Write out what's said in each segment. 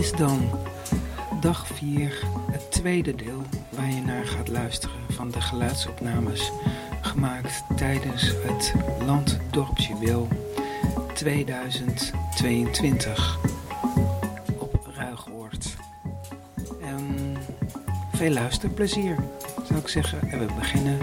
Is dan dag 4, het tweede deel waar je naar gaat luisteren van de geluidsopnames gemaakt tijdens het Landdorpsjuweel 2022 op Ruigoord. Veel luisterplezier zou ik zeggen en we beginnen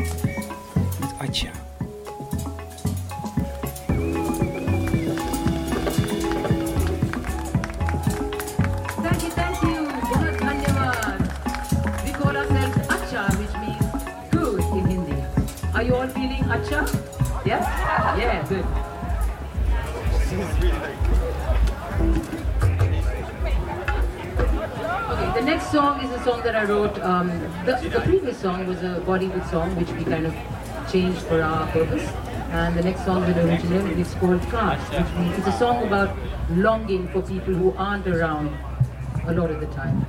song that I wrote. Um, the, the previous song was a Bollywood song, which we kind of changed for our purpose. And the next song that original is called Cast, which means it's a song about longing for people who aren't around a lot of the time.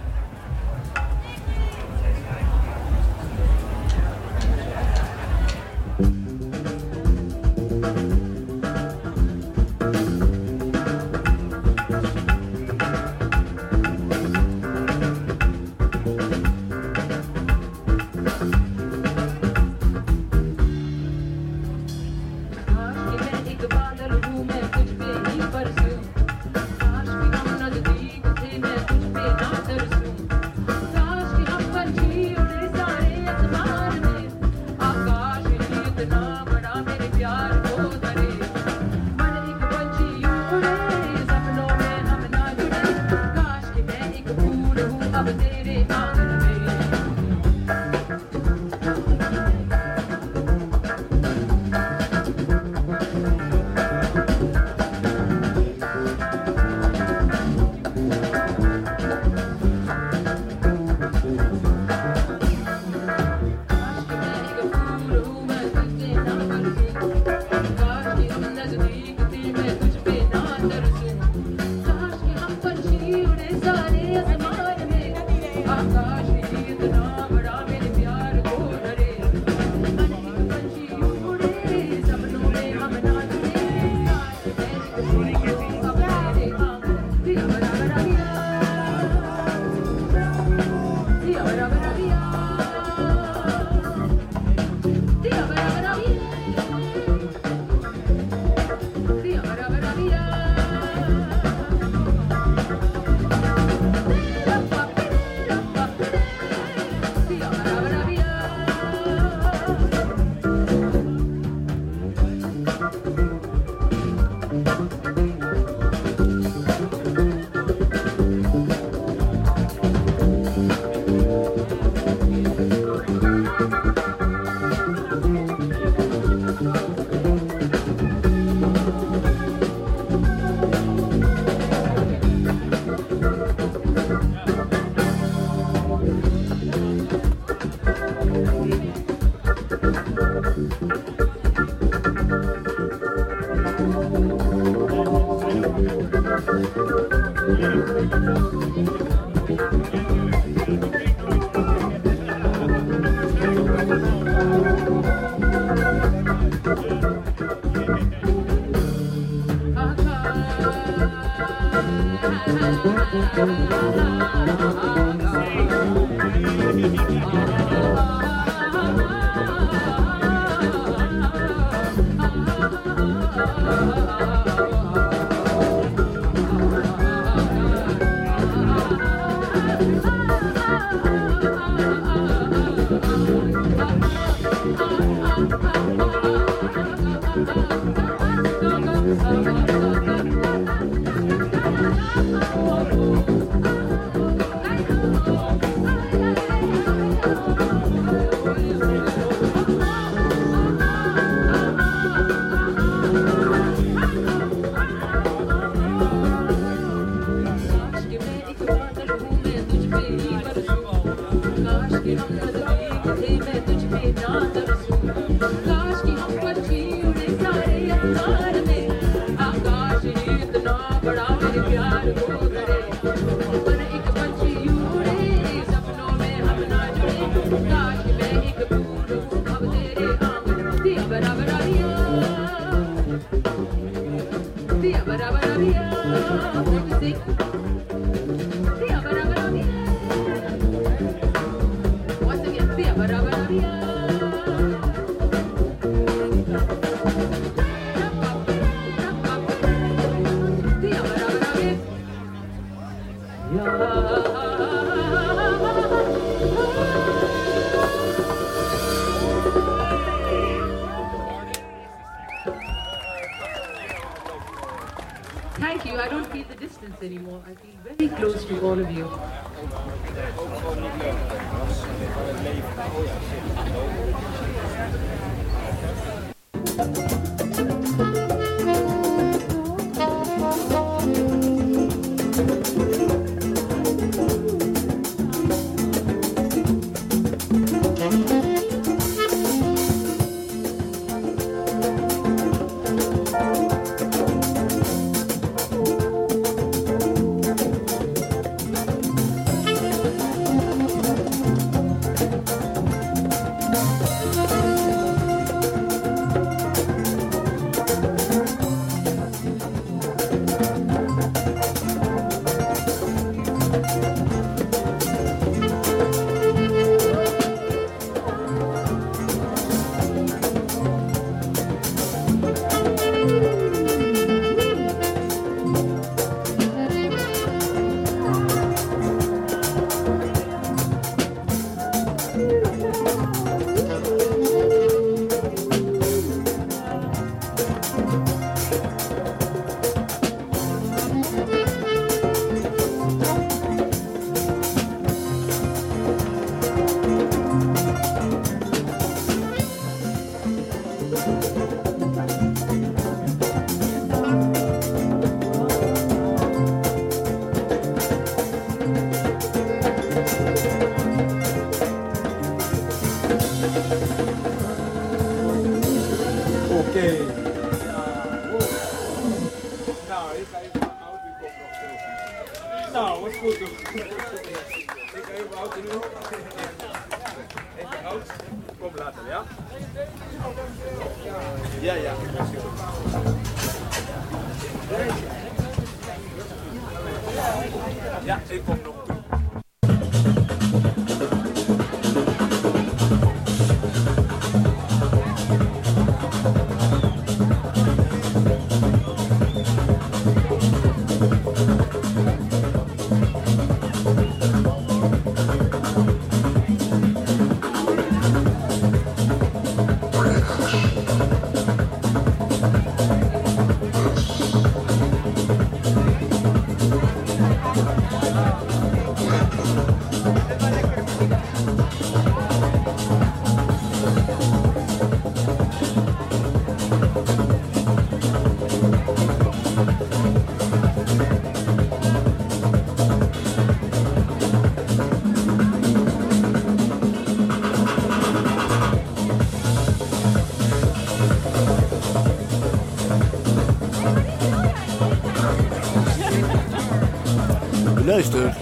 Luistert naar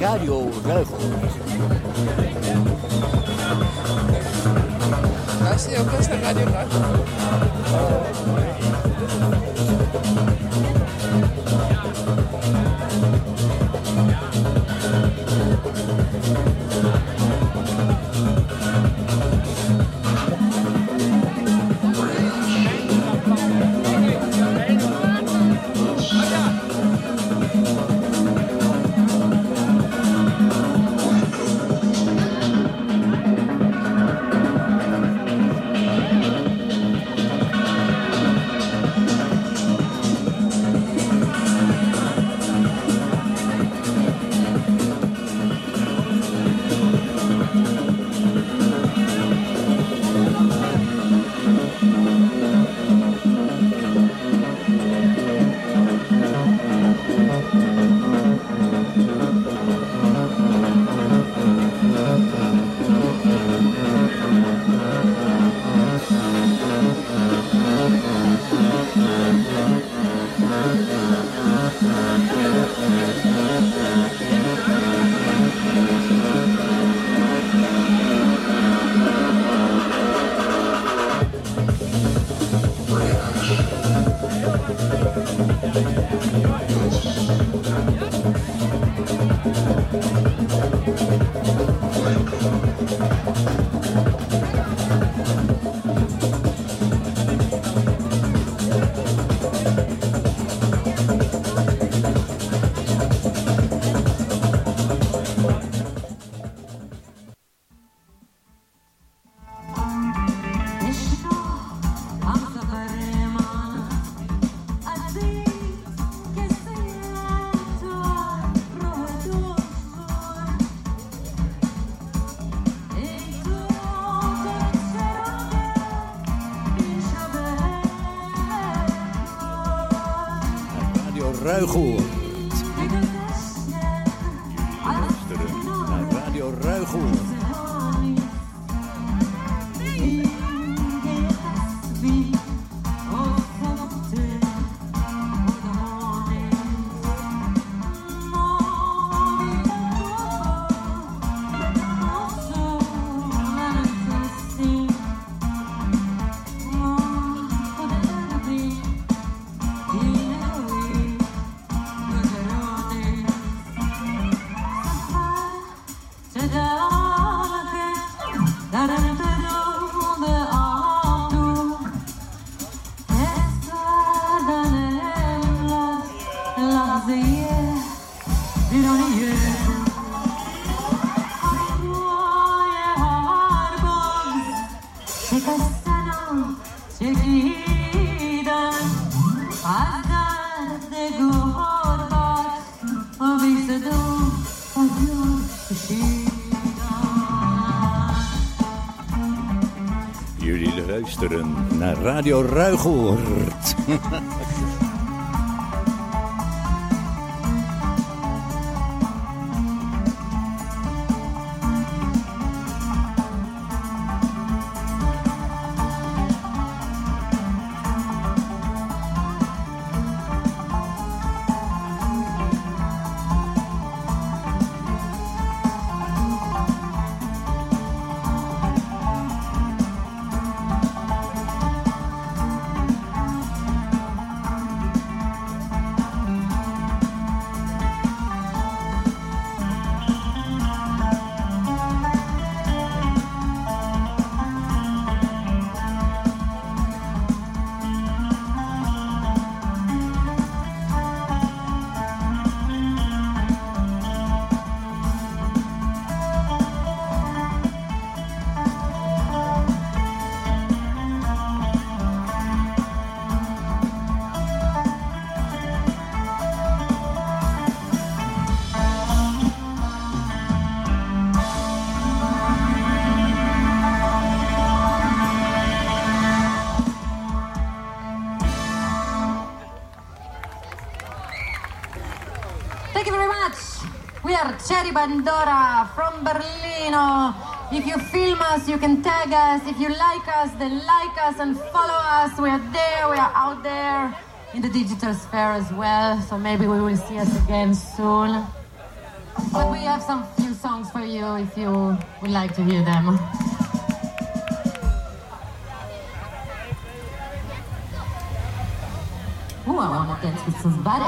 Radio Ruigel. Luister je ook eens naar Radio Oh. Radio Ruigoord. Bandora from Berlino. If you film us, you can tag us. If you like us, then like us and follow us. We are there, we are out there in the digital sphere as well. So maybe we will see us again soon. But we have some few songs for you if you would like to hear them. Ooh, I wanna dance with somebody.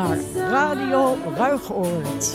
Naar Radio Ruigoord.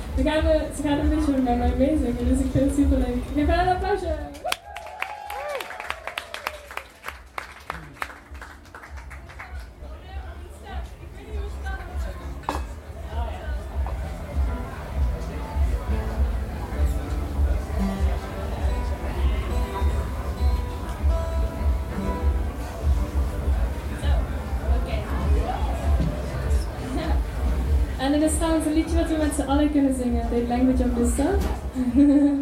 Ze gaan, eh, ze gaan een beetje met mij meezingen, dus ik vind het super leuk. Geef haar een applausje! gonna sing it, the language of the sun.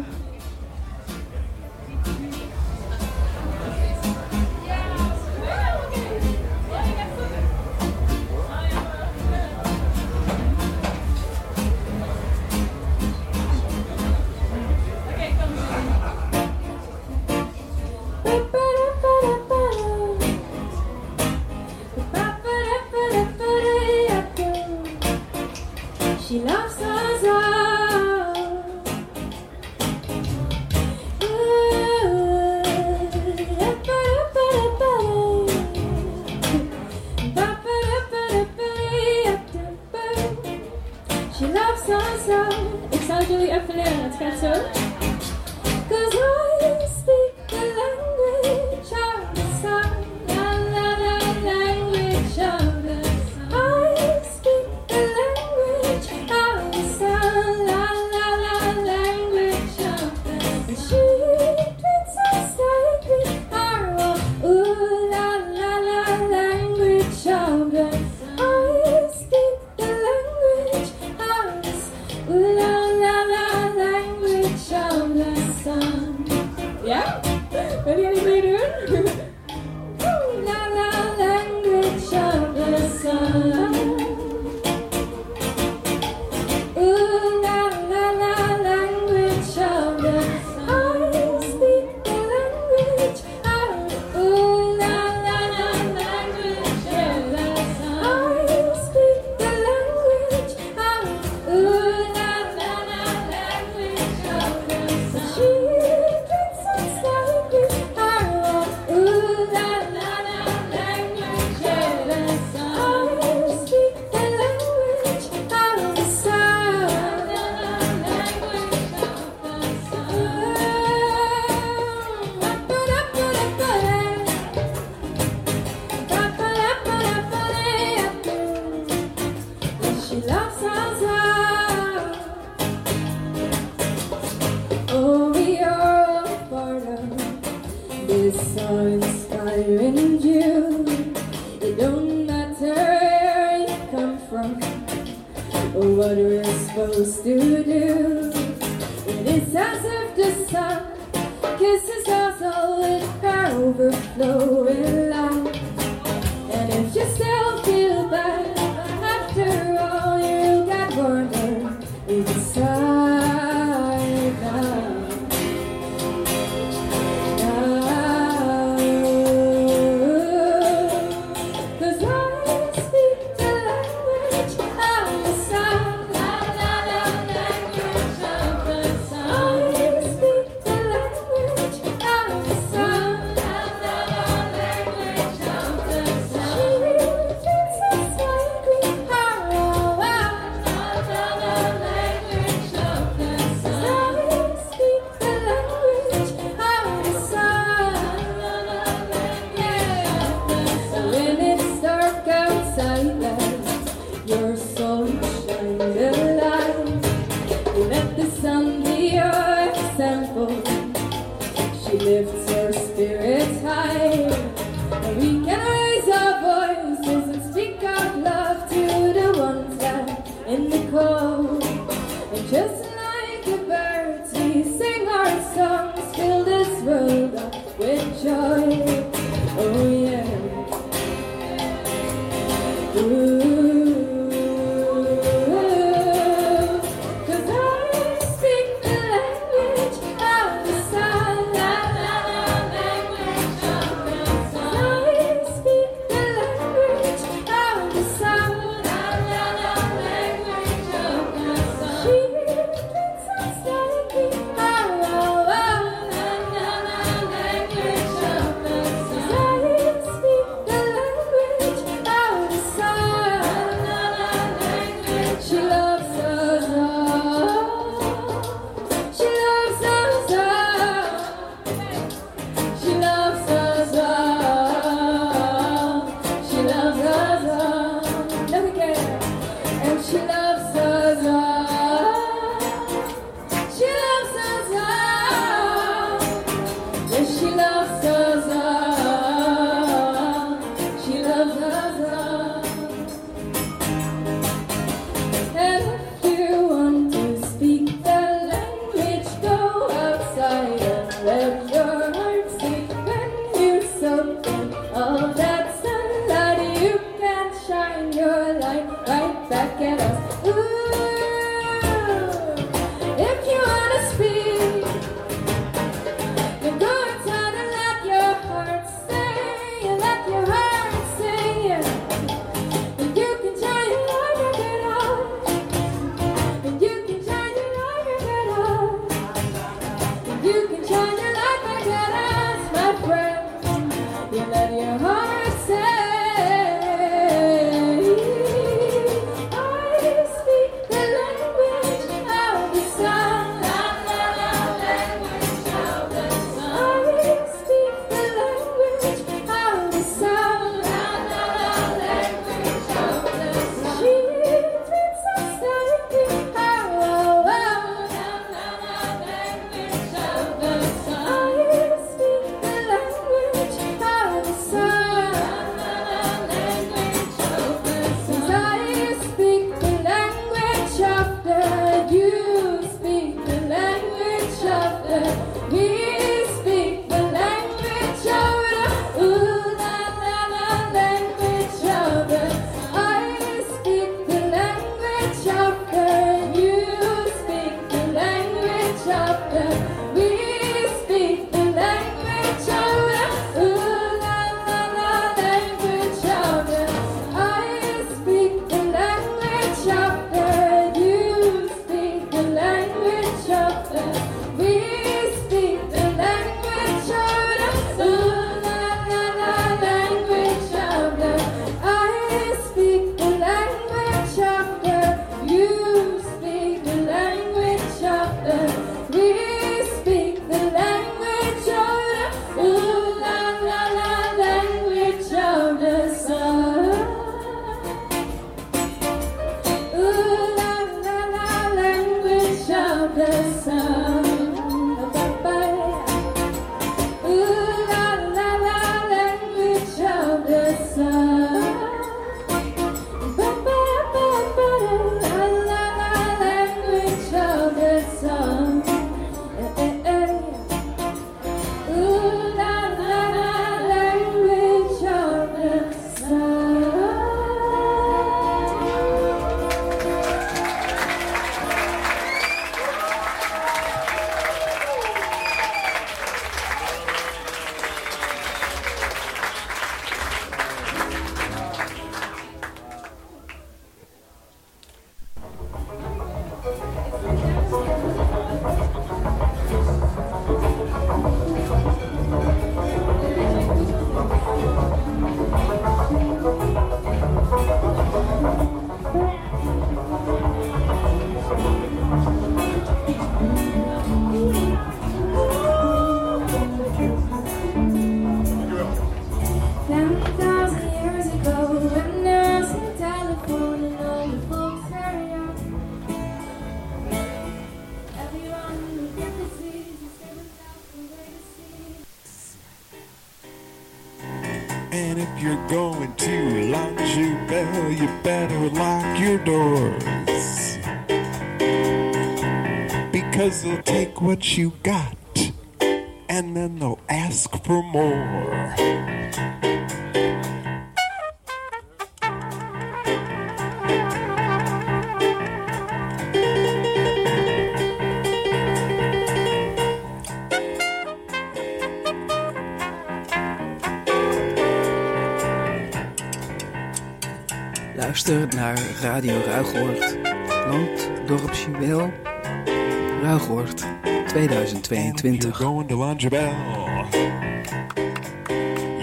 2022. you're going to L'Anjou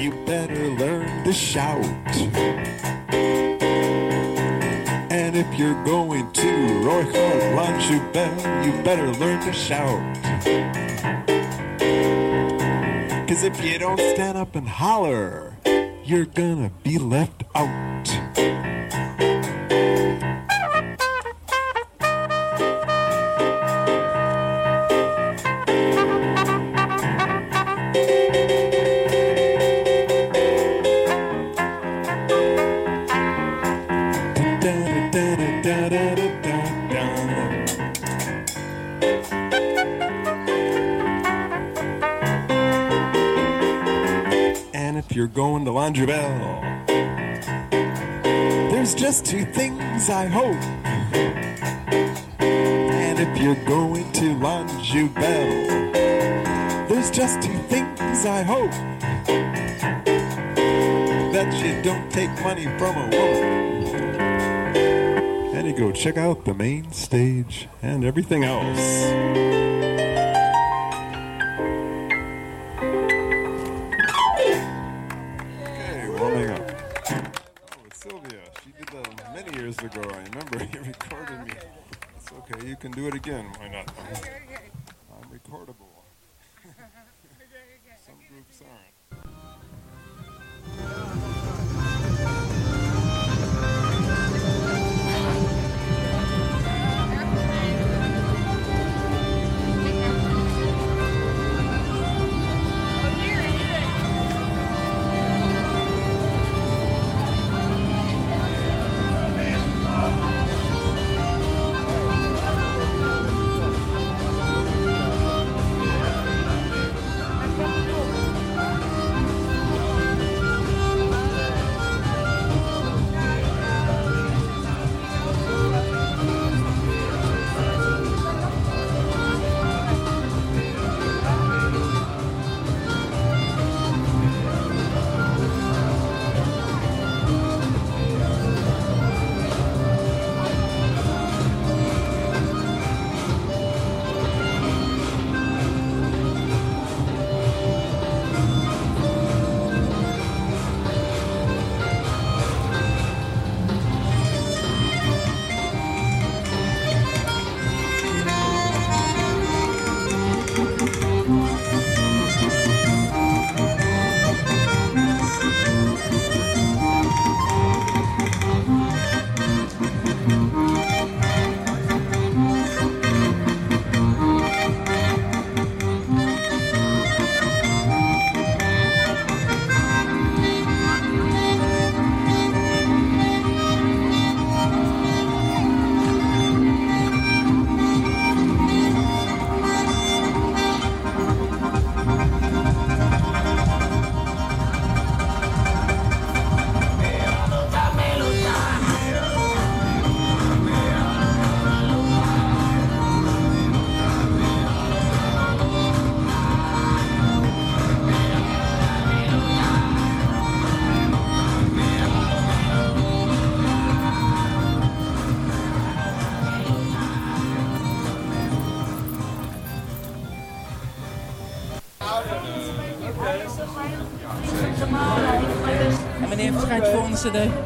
you better learn to shout. And if you're going to Roycott L'Anjou you better learn to shout. Cause if you don't stand up and holler, you're gonna be left Laundreville, there's just two things I hope. And if you're going to Laundreville, there's just two things I hope. That you don't take money from a woman. And you go check out the main stage and everything else. today.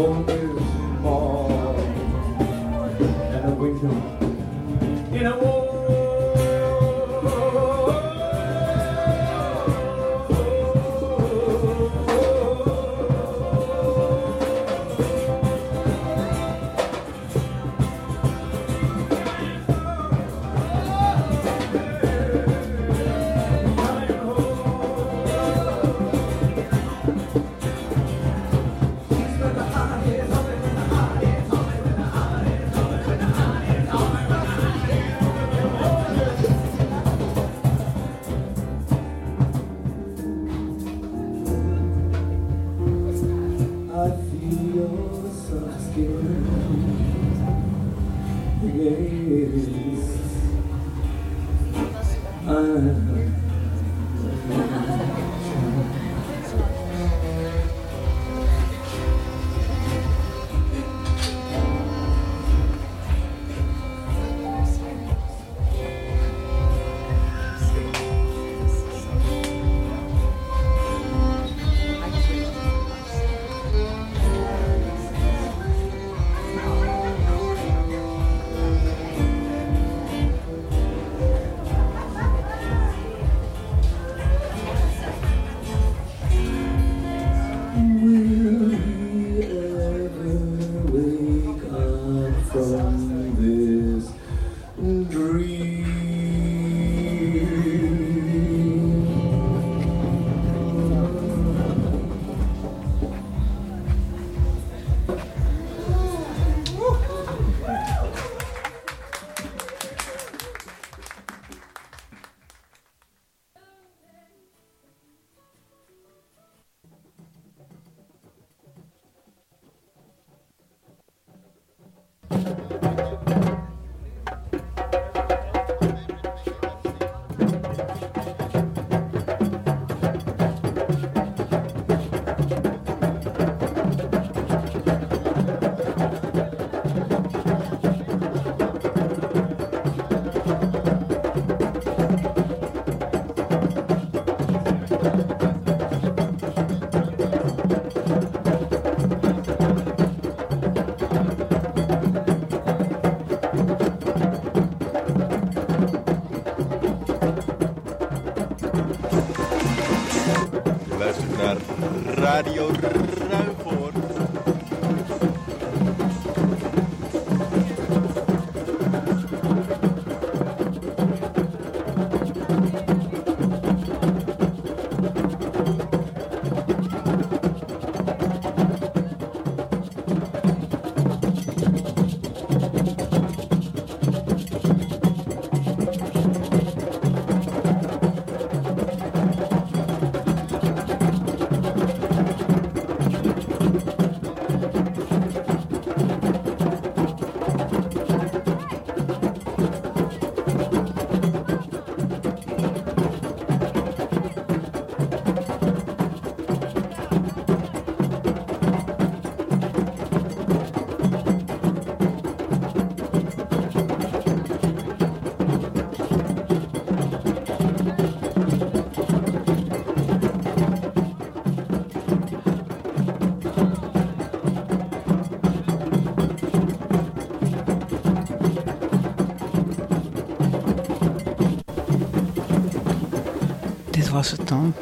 In Was het dan.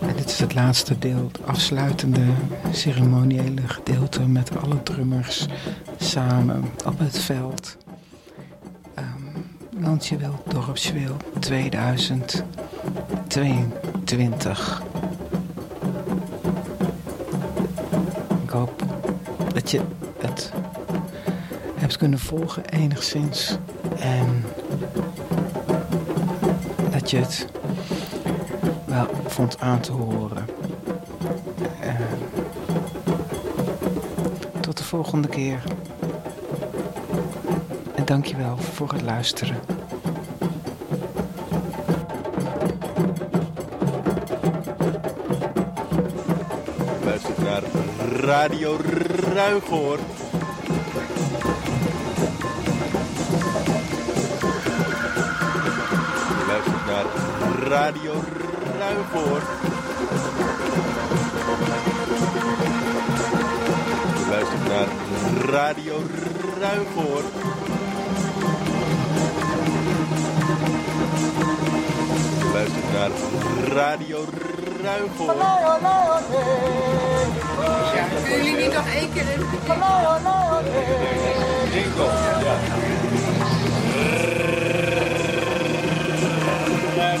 En dit is het laatste deel, het afsluitende ceremoniële gedeelte met alle drummers samen op het veld. Um, Landjewil, Dorpswil 2022. Ik hoop dat je het hebt kunnen volgen enigszins. En dat je het wel vond aan te horen. Uh, tot de volgende keer. En dankjewel voor het luisteren. Luister naar Radio Ruigoord. Luistert naar Radio. Je luistert naar Radio Ruigoord. Je luistert naar Radio Ruigoord. Ja, kunnen jullie niet nog één keer in? Jingle, ja.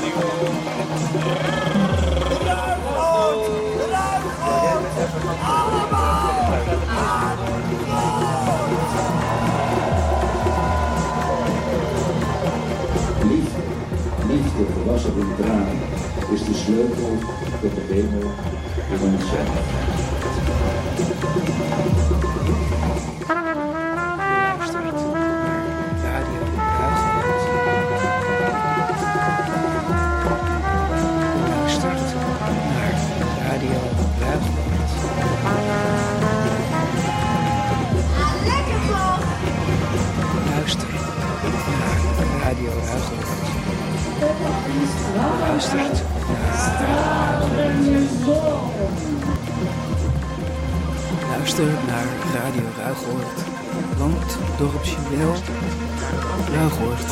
Liefde, liefde gewassen in tranen, is de sleutel tot de hemel in onszelf. Luistert Radio Ruigoord. Luistert Luister naar Radio Ruigoord. Land, dorpsje wel. Ruigoord,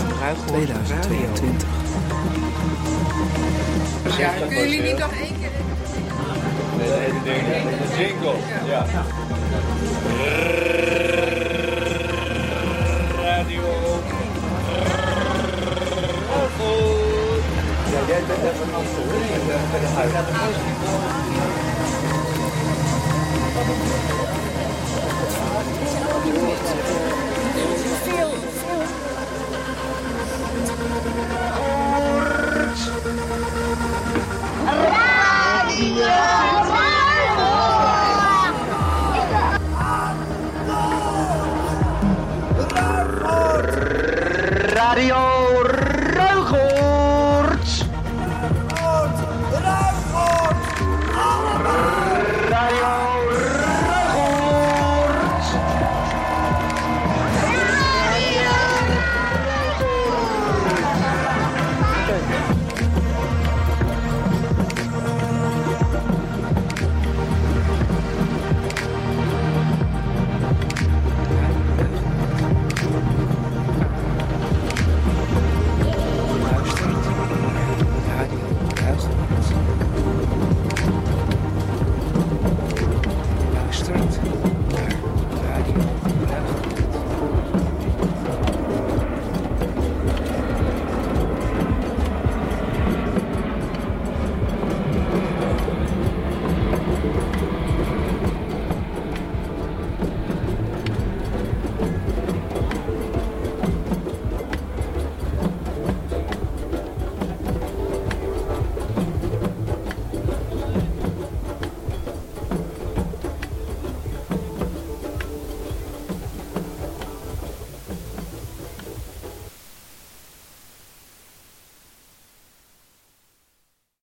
2022. Ja, kunnen jullie niet nog één keer in? Jingle, ja. Radio Jij bent even Radio